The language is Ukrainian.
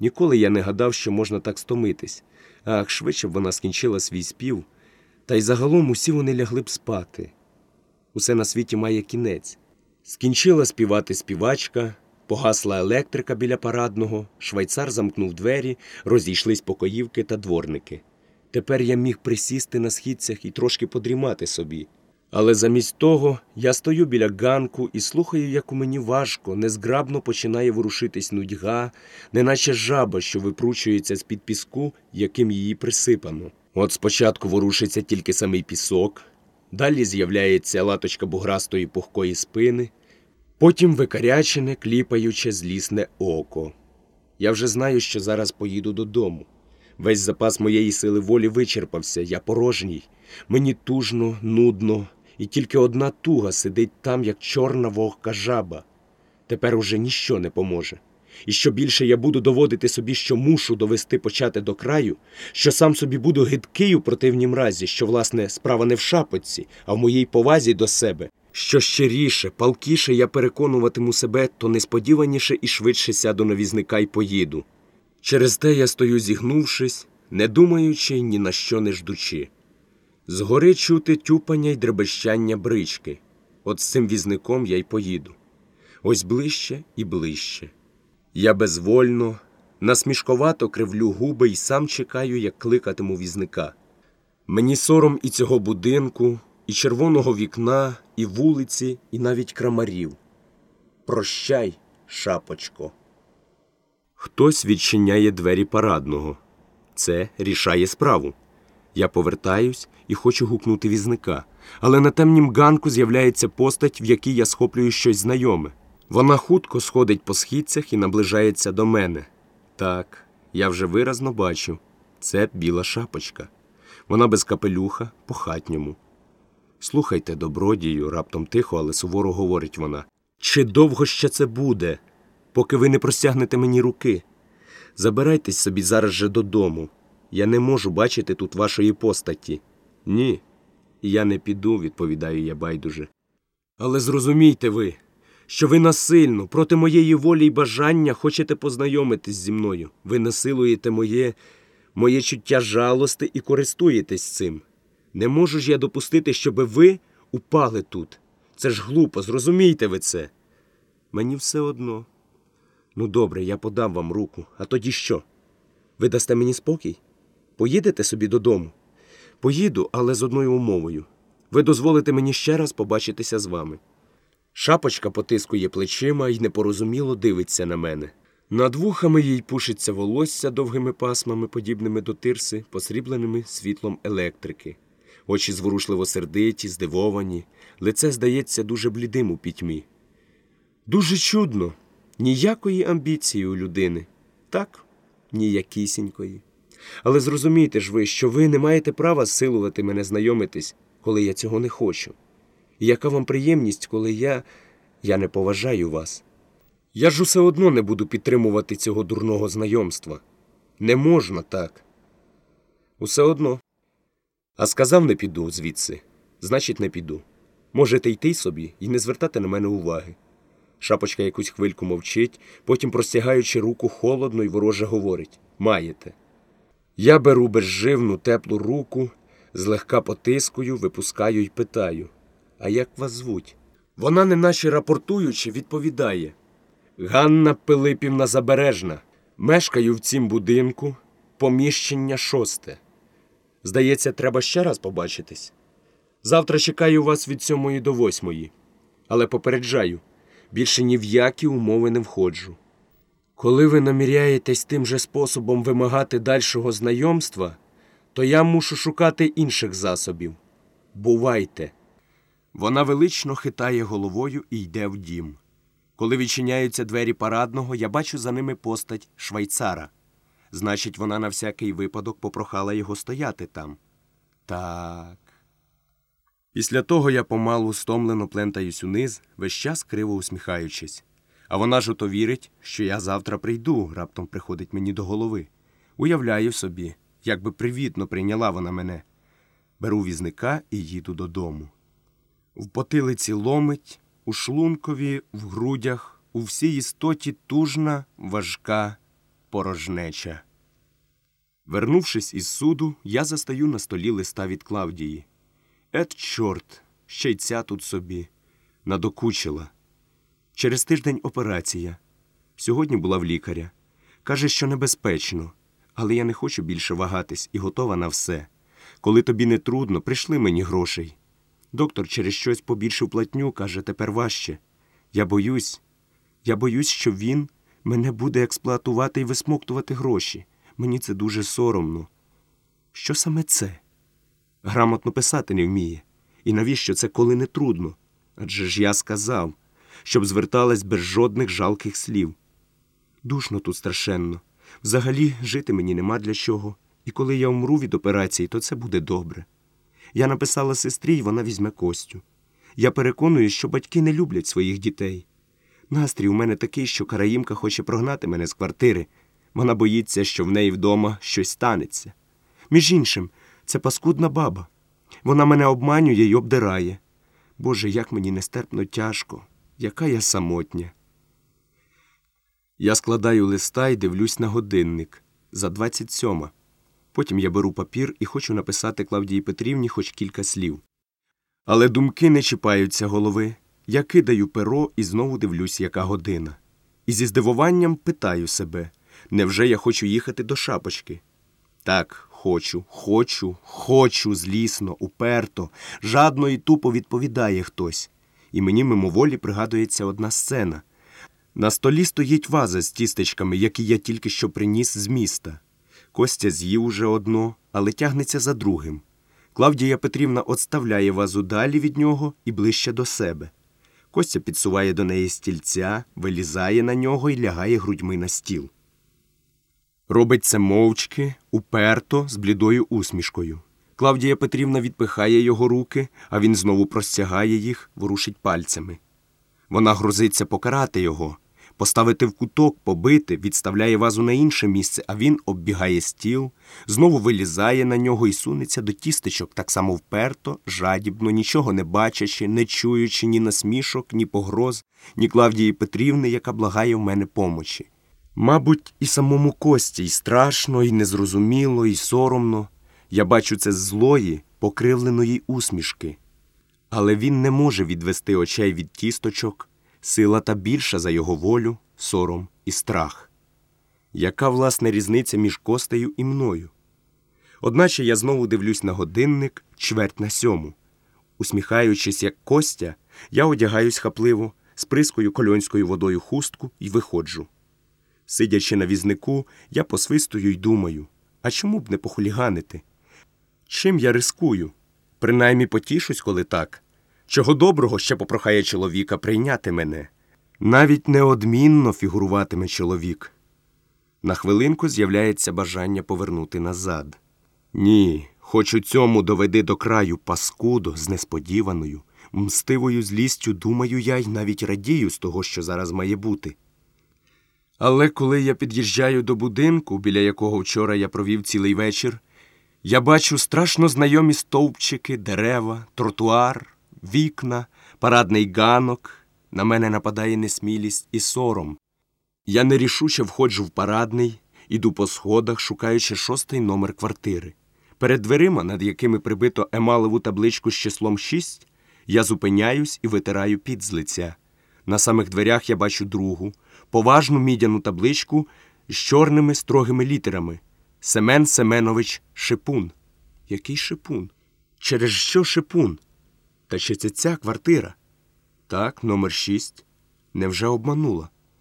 Ніколи я не гадав, що можна так стомитись. Ах, швидше б вона скінчила свій спів. Та й загалом усі вони лягли б спати. Усе на світі має кінець. Скінчила співати співачка, погасла електрика біля парадного, швайцар замкнув двері, розійшлись покоївки та дворники. Тепер я міг присісти на східцях і трошки подрімати собі. Але замість того я стою біля ганку і слухаю, як у мені важко, незграбно починає ворушитись нудьга, неначе жаба, що випручується з-під піску, яким її присипано. От спочатку ворушиться тільки самий пісок, далі з'являється латочка буграстої пухкої спини, потім викарячене, кліпаюче злісне око. Я вже знаю, що зараз поїду додому. Весь запас моєї сили волі вичерпався, я порожній. Мені тужно, нудно, і тільки одна туга сидить там, як чорна вогка жаба. Тепер уже ніщо не поможе. І що більше я буду доводити собі, що мушу довести почати до краю, що сам собі буду гидкий у противнім разі, що, власне, справа не в шапочці, а в моїй повазі до себе. Що щиріше, палкіше я переконуватиму себе, то несподіваніше і швидше сяду на візника й поїду. Через те я стою зігнувшись, не думаючи ні на що не ждучи. Згори чути тюпання й дребещання брички. От з цим візником я й поїду. Ось ближче і ближче. Я безвольно, насмішковато кривлю губи і сам чекаю, як кликатиму візника. Мені сором і цього будинку, і червоного вікна, і вулиці, і навіть крамарів. Прощай, шапочко. Хтось відчиняє двері парадного. Це рішає справу. Я повертаюсь і хочу гукнути візника, але на темнім ганку з'являється постать, в якій я схоплюю щось знайоме. Вона хутко сходить по східцях і наближається до мене. Так, я вже виразно бачу це біла шапочка. Вона без капелюха, по хатньому. Слухайте, добродію, раптом тихо, але суворо говорить вона. Чи довго ще це буде, поки ви не простягнете мені руки? Забирайтесь собі зараз же додому. Я не можу бачити тут вашої постаті. Ні, я не піду, відповідаю я байдуже. Але зрозумійте ви, що ви насильно, проти моєї волі й бажання хочете познайомитись зі мною. Ви насилуєте моє, моє чуття жалости і користуєтесь цим. Не можу ж я допустити, щоби ви упали тут. Це ж глупо, зрозумійте ви це. Мені все одно. Ну, добре, я подам вам руку. А тоді що? Ви дасте мені спокій? Поїдете собі додому? Поїду, але з одною умовою. Ви дозволите мені ще раз побачитися з вами. Шапочка потискує плечима і непорозуміло дивиться на мене. Над вухами їй пушиться волосся довгими пасмами, подібними до тирси, посрібленими світлом електрики. Очі зворушливо сердиті, здивовані, лице здається дуже блідим у пітьмі. Дуже чудно, ніякої амбіції у людини. Так, ніякісінької. Але зрозумійте ж ви, що ви не маєте права силувати мене знайомитись, коли я цього не хочу. І яка вам приємність, коли я. я не поважаю вас. Я ж усе одно не буду підтримувати цього дурного знайомства. Не можна так. Усе одно. А сказав, не піду звідси, значить, не піду. Можете йти собі і не звертати на мене уваги. Шапочка якусь хвильку мовчить, потім, простягаючи руку холодно й вороже говорить Маєте. Я беру безживну теплу руку, злегка потискую, випускаю й питаю А як вас звуть? Вона, неначе рапортуючи, відповідає Ганна Пилипівна Забережна. Мешкаю в цім будинку, поміщення шосте. Здається, треба ще раз побачитись. Завтра чекаю вас від сьомої до восьмої, але попереджаю більше ні в які умови не входжу. Коли ви наміряєтесь тим же способом вимагати дальшого знайомства, то я мушу шукати інших засобів. Бувайте. Вона велично хитає головою і йде в дім. Коли відчиняються двері парадного, я бачу за ними постать швайцара. Значить, вона на всякий випадок попрохала його стояти там. Так. Після того я помалу стомлено плентаюсь униз, весь час криво усміхаючись. А вона ж ото вірить, що я завтра прийду, раптом приходить мені до голови. Уявляю собі, як би привітно прийняла вона мене. Беру візника і їду додому. В потилиці ломить, у шлункові, в грудях, у всій істоті тужна, важка порожнеча. Вернувшись із суду, я застаю на столі листа від Клавдії. Ет, чорт, ще й ця тут собі. Надокучила. Через тиждень операція. Сьогодні була в лікаря. Каже, що небезпечно, але я не хочу більше вагатись і готова на все. Коли тобі не трудно, прийшли мені грошей. Доктор через щось побільшив платню, каже, тепер важче. Я боюсь, я боюсь, що він мене буде експлуатувати і висмоктувати гроші. Мені це дуже соромно. Що саме це? Грамотно писати не вміє. І навіщо це, коли не трудно? Адже ж я сказав, щоб зверталась без жодних жалких слів. Душно тут страшенно. Взагалі жити мені нема для чого. І коли я умру від операції, то це буде добре. Я написала сестрі, і вона візьме Костю. Я переконую, що батьки не люблять своїх дітей. Настрій у мене такий, що Караїмка хоче прогнати мене з квартири. Вона боїться, що в неї вдома щось станеться. Між іншим, це паскудна баба. Вона мене обманює й обдирає. Боже, як мені нестерпно тяжко, яка я самотня. Я складаю листа і дивлюсь на годинник за 27. Потім я беру папір і хочу написати Клавдії Петрівні хоч кілька слів. Але думки не чіпаються голови. Я кидаю перо і знову дивлюсь, яка година. І зі здивуванням питаю себе невже я хочу їхати до шапочки? Так, хочу, хочу, хочу, злісно, уперто, жадно і тупо відповідає хтось. І мені мимоволі пригадується одна сцена. На столі стоїть ваза з тістечками, які я тільки що приніс з міста. Костя з'їв уже одно, але тягнеться за другим. Клавдія Петрівна отставляє вазу далі від нього і ближче до себе. Костя підсуває до неї стільця, вилізає на нього і лягає грудьми на стіл. Робить це мовчки, уперто, з блідою усмішкою. Клавдія Петрівна відпихає його руки, а він знову простягає їх, ворушить пальцями. Вона грозиться покарати його, поставити в куток, побити, відставляє вазу на інше місце, а він оббігає стіл, знову вилізає на нього і сунеться до тістечок так само вперто, жадібно, нічого не бачачи, не чуючи ні насмішок, ні погроз, ні Клавдії Петрівни, яка благає в мене помочі. Мабуть, і самому Кості й страшно, і незрозуміло, і соромно. Я бачу це злої, покривленої усмішки. Але він не може відвести очей від тісточок, сила та більша за його волю, сором і страх. Яка власне різниця між Костею і мною? Одначе я знову дивлюсь на годинник чверть на сьому. Усміхаючись, як Костя, я одягаюсь хапливо, сприскую кольонською водою хустку і виходжу. Сидячи на візнику, я посвистую й думаю, а чому б не похуліганити? Чим я рискую? Принаймні потішусь, коли так. Чого доброго ще попрохає чоловіка прийняти мене. Навіть неодмінно фігуруватиме чоловік. На хвилинку з'являється бажання повернути назад. Ні, хоч у цьому доведи до краю паскудо з несподіваною, мстивою злістю думаю я й навіть радію з того, що зараз має бути. Але коли я під'їжджаю до будинку, біля якого вчора я провів цілий вечір, я бачу страшно знайомі стовпчики, дерева, тротуар, вікна, парадний ганок. На мене нападає несмілість і сором. Я нерішуче входжу в парадний, іду по сходах, шукаючи шостий номер квартири. Перед дверима, над якими прибито емалеву табличку з числом 6, я зупиняюсь і витираю під з лиця. На самих дверях я бачу другу, поважну мідяну табличку з чорними строгими літерами Семен Семенович Шипун. Який шипун? Через що шипун? Та чи це ця квартира? Так, номер шість. Невже обманула?